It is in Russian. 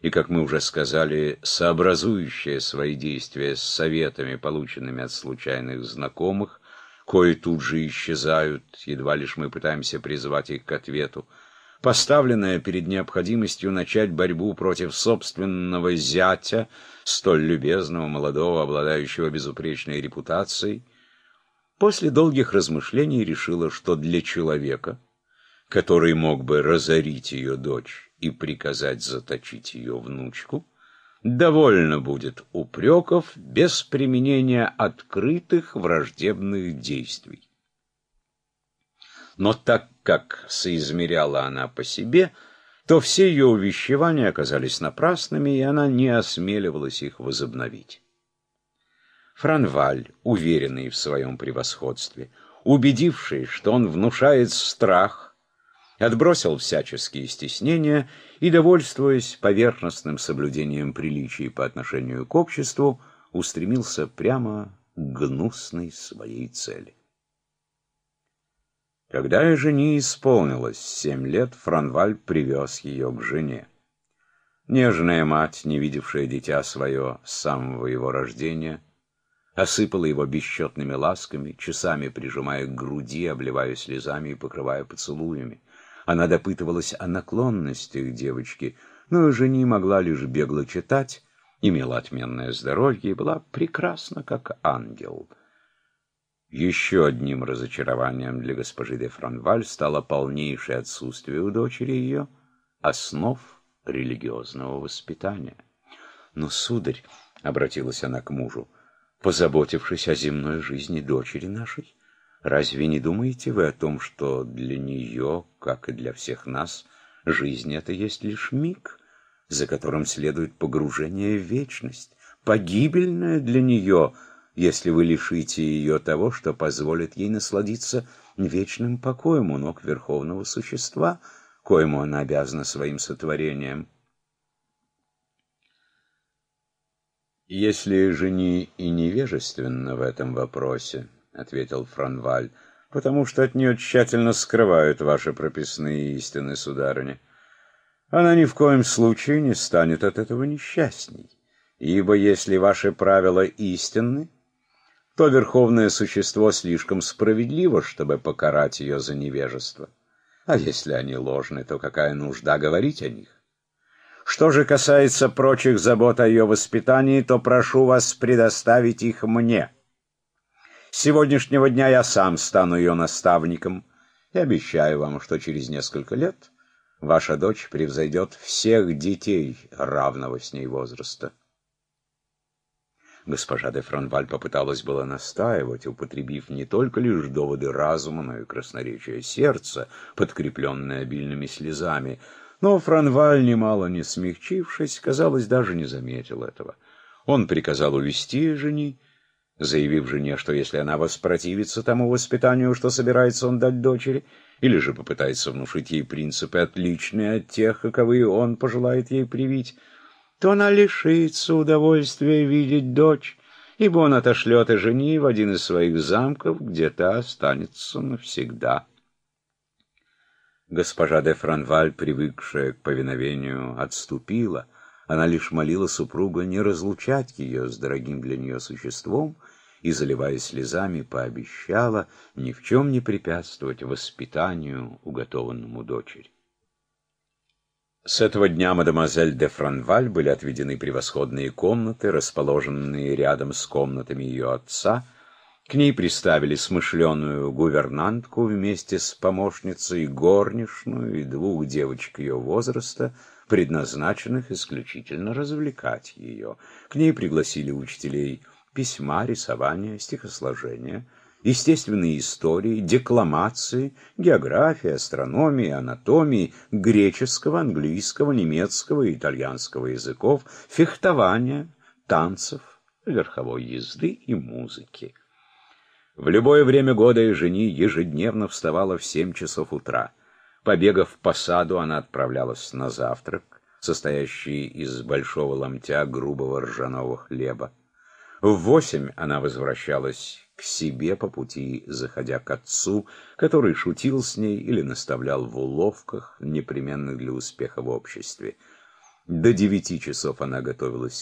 и, как мы уже сказали, сообразующая свои действия с советами, полученными от случайных знакомых, кои тут же исчезают, едва лишь мы пытаемся призвать их к ответу, поставленная перед необходимостью начать борьбу против собственного зятя, столь любезного, молодого, обладающего безупречной репутацией, после долгих размышлений решила, что для человека, который мог бы разорить ее дочь и приказать заточить ее внучку, довольно будет упреков без применения открытых враждебных действий. Но так как соизмеряла она по себе, то все ее увещевания оказались напрасными, и она не осмеливалась их возобновить. Франваль, уверенный в своем превосходстве, убедившись, что он внушает страх, отбросил всяческие стеснения и, довольствуясь поверхностным соблюдением приличий по отношению к обществу, устремился прямо к гнусной своей цели. Когда же жени исполнилось семь лет, Франваль привез ее к жене. Нежная мать, не видевшая дитя свое с самого его рождения, осыпала его бесчетными ласками, часами прижимая к груди, обливая слезами и покрывая поцелуями. Она допытывалась о наклонностях девочки, но жени могла лишь бегло читать, имела отменное здоровье и была прекрасна, как ангел. Еще одним разочарованием для госпожи де Франваль стало полнейшее отсутствие у дочери ее основ религиозного воспитания. «Но, сударь», — обратилась она к мужу, позаботившись о земной жизни дочери нашей, разве не думаете вы о том, что для нее, как и для всех нас, жизнь это есть лишь миг, за которым следует погружение в вечность, погибельное для нее — если вы лишите ее того, что позволит ей насладиться вечным покоем у ног Верховного Существа, коему она обязана своим сотворением. «Если жени и невежественна в этом вопросе», — ответил Франваль, — «потому что от нее тщательно скрывают ваши прописные истины, сударыня. Она ни в коем случае не станет от этого несчастней, ибо если ваши правила истинны, то верховное существо слишком справедливо, чтобы покарать ее за невежество. А если они ложны, то какая нужда говорить о них? Что же касается прочих забот о ее воспитании, то прошу вас предоставить их мне. С сегодняшнего дня я сам стану ее наставником и обещаю вам, что через несколько лет ваша дочь превзойдет всех детей равного с ней возраста. Госпожа де Франваль попыталась было настаивать, употребив не только лишь доводы разума, но и красноречие сердца, подкрепленное обильными слезами. Но Франваль, немало не смягчившись, казалось, даже не заметил этого. Он приказал увести жени, заявив жене, что если она воспротивится тому воспитанию, что собирается он дать дочери, или же попытается внушить ей принципы, отличные от тех, каковые он пожелает ей привить, то она лишится удовольствия видеть дочь, ибо он отошлет и жени в один из своих замков, где та останется навсегда. Госпожа де Франваль, привыкшая к повиновению, отступила. Она лишь молила супруга не разлучать ее с дорогим для нее существом и, заливаясь слезами, пообещала ни в чем не препятствовать воспитанию, уготованному дочери. С этого дня мадемуазель де Франваль были отведены превосходные комнаты, расположенные рядом с комнатами ее отца. К ней приставили смышленую гувернантку вместе с помощницей, горничную и двух девочек ее возраста, предназначенных исключительно развлекать ее. К ней пригласили учителей письма, рисования, стихосложения — естественные истории, декламации, географии, астрономии, анатомии, греческого, английского, немецкого и итальянского языков, фехтования, танцев, верховой езды и музыки. В любое время года и жени ежедневно вставала в семь часов утра. Побегав по саду, она отправлялась на завтрак, состоящий из большого ломтя грубого ржаного хлеба. В восемь она возвращалась к себе по пути, заходя к отцу, который шутил с ней или наставлял в уловках, непременных для успеха в обществе. До девяти часов она готовилась